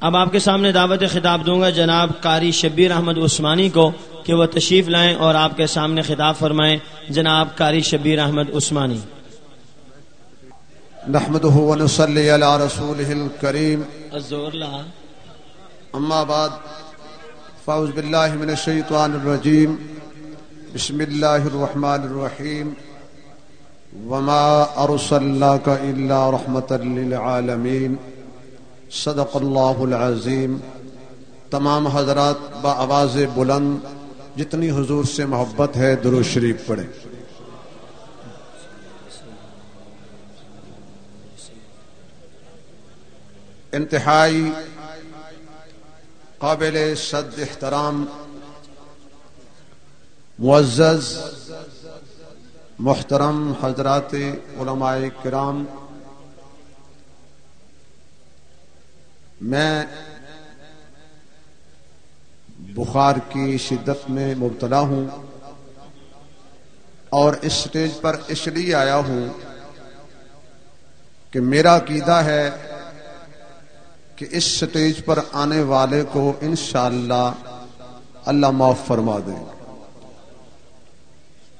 اب آپ کے سامنے دعوت خطاب دوں گا جناب قاری شبیر احمد عثمانی کو کہ وہ تشریف لائیں اور آپ کے سامنے خطاب فرمائیں۔ جناب قاری شبیر احمد عثمانی۔ نحمده ونصلي على رسوله الكريم الزور لها اما بعد فاعوذ بالله من الشيطان الرجيم بسم الله الرحمن الرحيم وما ارسلناك الا رحمة للعالمين صدق اللہ العظیم۔ تمام حضرات با آواز بلند، جتنی حضور سے محبت ہے درو شریف پڑھیں۔ انتہائی قابل صد احترام، معزز، محترم حضرات علماء کرام میں بخار کی شدت میں مبتلا ہوں اور اس سٹیج پر اس لیے آیا ہوں کہ میرا عقیدہ ہے کہ اس سٹیج پر آنے والے کو انشاءاللہ اللہ اللہ معاف فرما دے۔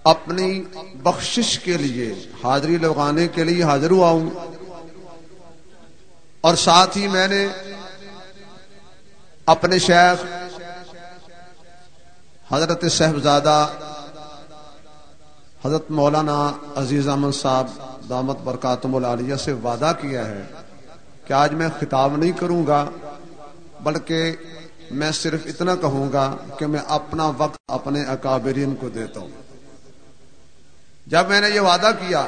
اپنی بخشش کے لیے، حاضری لگانے کے لیے حاضر ہوا ہوں اور ساتھ ہی میں نے اپنے شیخ حضرت صاحبزادہ حضرت مولانا عزیز احمد صاحب دامت برکاتم العالیہ سے وعدہ کیا ہے کہ آج میں خطاب نہیں کروں گا، بلکہ میں صرف اتنا کہوں گا کہ میں اپنا وقت اپنے اکابرین کو دیتا ہوں۔ جب میں نے یہ وعدہ کیا،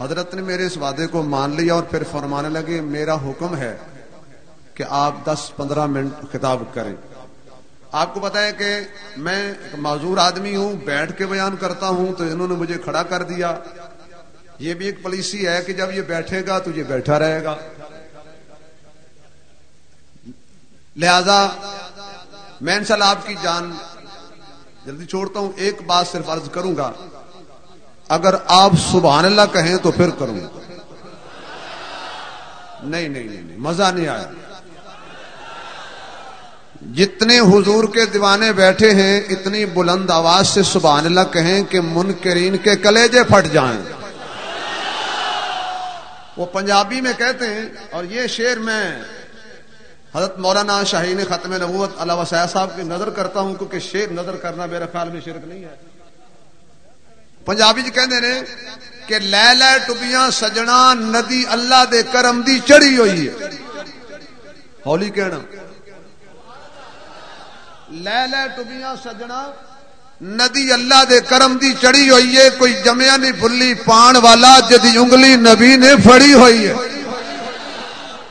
حضرت نے میرے اس وعدے کو مان لیا اور پھر فرمانے لگے، میرا حکم ہے کہ آپ دس پندرہ منٹ خطاب کریں۔ آپ کو پتا ہے کہ میں ایک معذور آدمی ہوں، بیٹھ کے بیان کرتا ہوں تو انہوں نے مجھے کھڑا کر دیا۔ یہ بھی ایک پالیسی ہے کہ جب یہ بیٹھے گا تو یہ بیٹھا رہے گا۔ لہذا میں انشاءاللہ آپ کی جان جلدی چھوڑتا ہوں۔ ایک بات صرف عرض کروں گا۔ اگر آپ سبحان اللہ کہیں تو پھر کروں۔ نہیں نہیں نہیں، مزہ نہیں آیا۔ جتنے حضور کے دیوانے بیٹھے ہیں، اتنی بلند آواز سے سبحان اللہ کہیں کہ منکرین کے کلیجے پھٹ جائیں۔ وہ پنجابی میں کہتے ہیں، اور یہ شعر میں حضرت مولانا شاہین ختم نبوت اللہ وسیع صاحب کی نظر کرتا ہوں، کیونکہ شعر نظر کرنا میرے خیال میں شرک نہیں ہے۔ پنجابی جی کہتے ہیں کہ لے لے ٹوبیاں سجنا، ندی اللہ دے کرم دی چڑی ہوئی ہے۔ ہولی کہنا۔ لے لے ٹوبیاں سجنا۔ ندی اللہ دے کرم دی چڑی ہوئی ہے، کوئی جمیا نہیں بھلی، پان والا جدی انگلی نبی نے پھڑی ہوئی ہے۔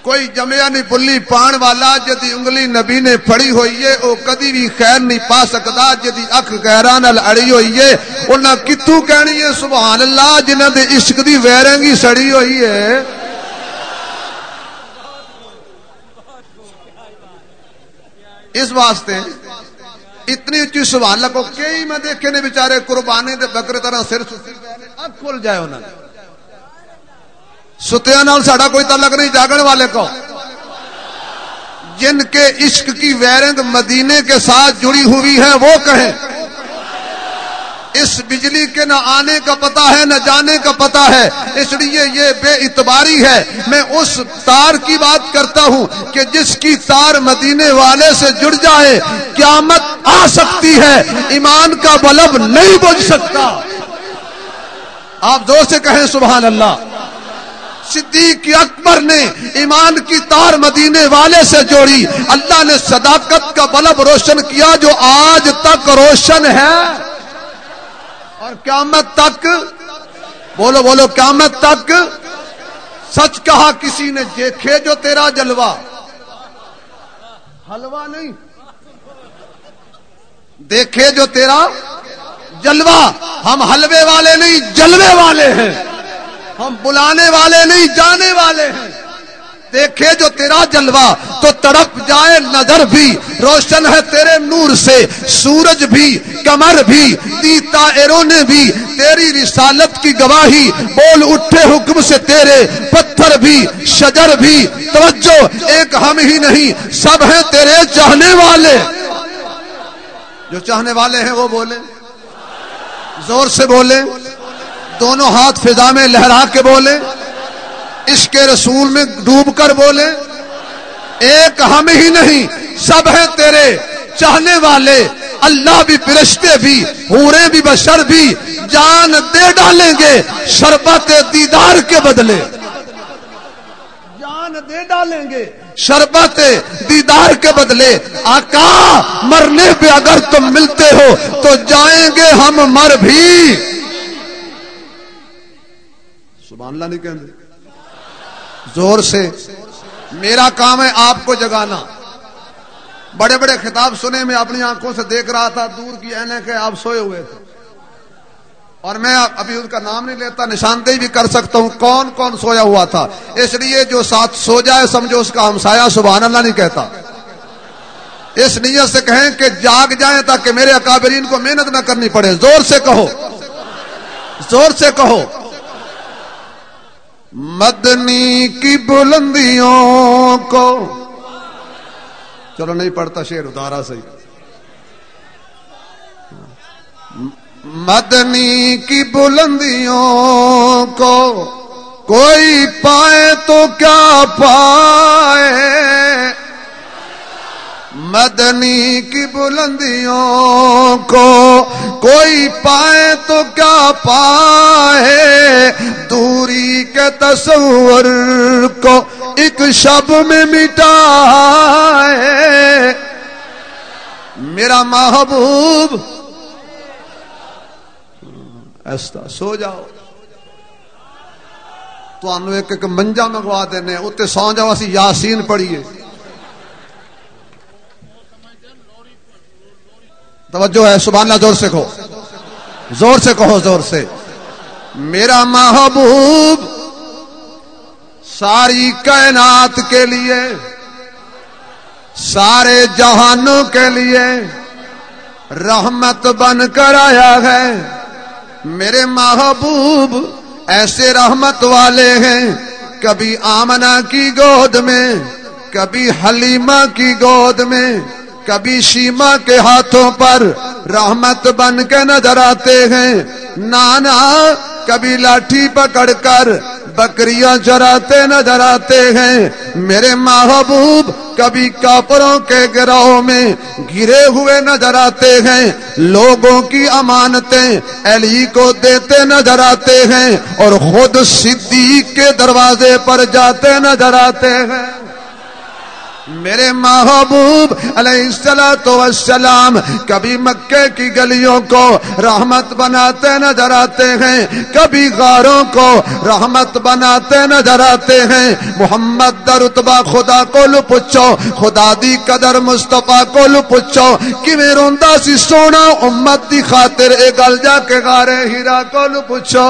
کوئی جمیا نہیں پلی پان والا جدی انگلی نبی نے پھڑی ہوئی ہے۔ وہ کدی بھی خیر نہیں پا سکتا جدی اک گہرا نال اڑی ہوئی ہے۔ انہیں کتوں کہنی ہے؟ سبحان اللہ جنہ دے عشق دی ویرنگی سڑی ہوئی ہے۔ اس واسطے اتنی اچھی سوال لگو کو کئی میں دیکھے نے بیچارے قربانی دے بکرے طرح سر ستی اب کھل جائے انہوں نے ستیا نال ساڈا کوئی تعلق نہیں جاگن والے کو۔ جن کے عشق کی ویرنگ مدینے کے ساتھ جڑی ہوئی ہے، وہ کہیں۔ اس بجلی کے نہ آنے کا پتا ہے، نہ جانے کا پتا ہے۔ اس لیے یہ بے اتباری ہے۔ میں اس تار کی بات کرتا ہوں کہ جس کی تار مدینے والے سے جڑ جائے، قیامت آ سکتی ہے۔ ایمان کا بلب نہیں بج سکتا۔ آپ دو سے کہیں سبحان اللہ۔ صدیق اکبر نے ایمان کی تار مدینے والے سے جوڑی۔ اللہ نے صداقت کا بلب روشن کیا جو آج تک روشن ہے۔ اور قیامت تک بولو بولو قیامت تک سچ کہا کسی نے دیکھے جو تیرا جلوہ حلوہ نہیں دیکھے جو تیرا جلوہ ہم حلوے والے نہیں، جلوے والے ہیں۔ ہم بلانے والے نہیں، جانے والے ہیں۔ دیکھے جو تیرا جلوہ، تو تڑپ جائے نظر بھی۔ روشن ہے تیرے نور سے، سورج بھی کمر بھی، دیتا نے بھی۔ تیری رسالت کی گواہی، بول اٹھے حکم سے تیرے۔ پتھر بھی، شجر بھی۔ توجہ، ایک ہم ہی نہیں، سب ہیں تیرے چاہنے والے۔ جو چاہنے والے ہیں وہ بولے۔ زور سے بولے۔ دونوں ہاتھ فضا میں لہرا کے بولے۔ اس کے رسول میں ڈوب کر بولے، ایک ہم ہی نہیں، سب ہیں تیرے چاہنے والے۔ اللہ بھی فرشتے بھی ہورے بھی، بشر بھی، جان دے ڈالیں گے، شربت دیدار کے بدلے۔ جان دے ڈالیں گے، شربت دیدار کے بدلے۔ آقا، مرنے پہ اگر تم ملتے ہو تو جائیں گے ہم مر بھی۔ سبحان اللہ نہیں کہیں زور سے میرا کام ہے آپ کو جگانا۔ بڑے بڑے خطاب سنے میں اپنی آنکھوں سے دیکھ رہا تھا، دور کی اینک کے آپ سوئے ہوئے تھے۔ اور میں ابھی اس کا نام نہیں لیتا، نشاندہی بھی کر سکتا ہوں۔ کون کون سویا ہوا تھا؟ اس لیے جو ساتھ سو جائے سمجھو اس کا ہمسایا سبحان اللہ نہیں کہتا۔ اس نیت سے کہیں کہ جاگ جائیں تاکہ میرے اکابرین کو محنت نہ کرنی پڑے۔ زور سے کہو۔ زور سے کہو۔ مدنی کی بلندیوں کو۔ چلو نہیں پڑھتا شیر ادارا صحیح۔ مدنی کی بلندیوں کو کوئی پائے تو کیا پائے؟ مدنی کی بلندیوں کو کوئی پائے تو کیا پائے؟ دوری کے تصور کو ایک شب میں مٹا میرا محبوب، ایسا سو جاؤ۔ تو ایک ایک منجا منگوا دینے اتنے سو جاؤ، اسی یاسین پڑھیے۔ توجہ ہے، سبحان اللہ، زور سے کہو۔ زور سے کہو، زور سے۔ میرا محبوب ساری کائنات کے لیے، سارے جہانوں کے لیے رحمت بن کر آیا ہے۔ میرے محبوب ایسے رحمت والے ہیں، کبھی آمنا کی گود میں، کبھی حلیمہ کی گود میں۔ کبھی شیما کے ہاتھوں پر رحمت بن کے نظر آتے ہیں۔ نانا، کبھی لاٹھی پکڑ کر بکریاں چراتے نظر آتے ہیں۔ میرے محبوب کبھی کاپروں کے گروہ میں گرے ہوئے نظر آتے ہیں۔ لوگوں کی امانتیں علی کو دیتے نظر آتے ہیں اور خود صدیق کے دروازے پر جاتے نظر آتے ہیں۔ میرے محبوب علیہ السلام کبھی مکے کی گلیوں کو رحمت بناتے نظر آتے ہیں، کبھی غاروں کو رحمت بناتے نظر آتے ہیں۔ محمد در رتبہ خدا کو لو پوچھو، خدا دی قدر مصطفیٰ کو لو پوچھو کہ میں روندا سی سونا امت دی خاطر، اے گل جا کے غارے ہیرا کو لو پوچھو۔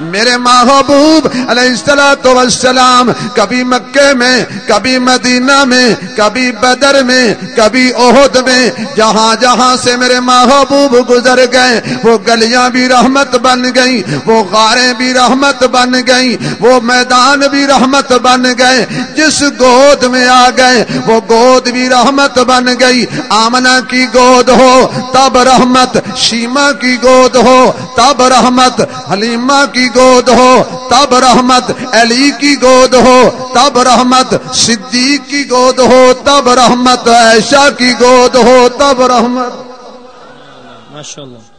میرے محبوب علیہ السلام کبھی مکے میں، کبھی مدینہ میں، کبھی بدر میں، کبھی عہد میں، جہاں جہاں سے میرے محبوب گزر گئے، وہ گلیاں بھی رحمت بن گئی وہ غاریں بھی رحمت بن گئی وہ میدان بھی رحمت بن گئے، جس گود میں آ گئے، وہ گود بھی رحمت بن گئی آمنا کی گود ہو، تب رحمت شیما کی گود ہو، تب رحمت، حلیمہ کی گود ہو، تب رحمت علی کی گود ہو، تب رحمت صدیق کی گود ہو، تب رحمت عائشہ کی گود ہو، تب رحمت ماشاءاللہ۔